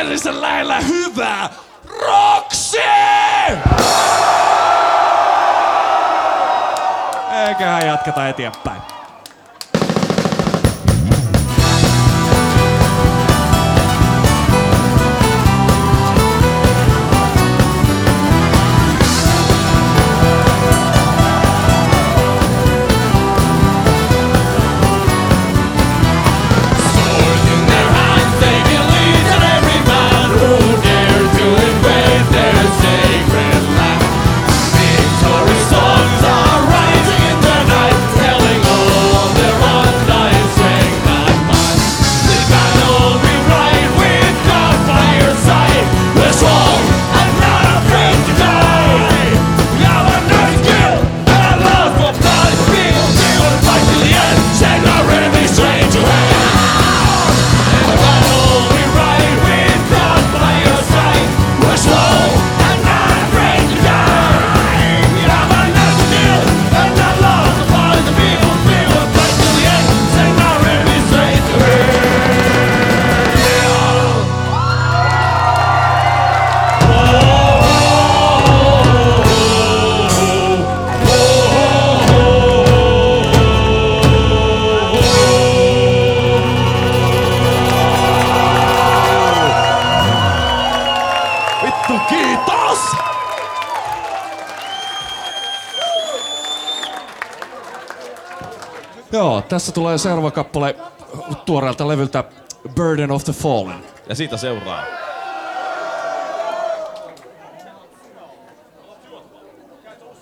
suhteellisen lähellä hyvää. Roxy! Eiköhän jatketa eteenpäin. Joo, tässä tulee seuraava kappale tuoreelta levyltä Burden of the Fallen. Ja siitä seuraa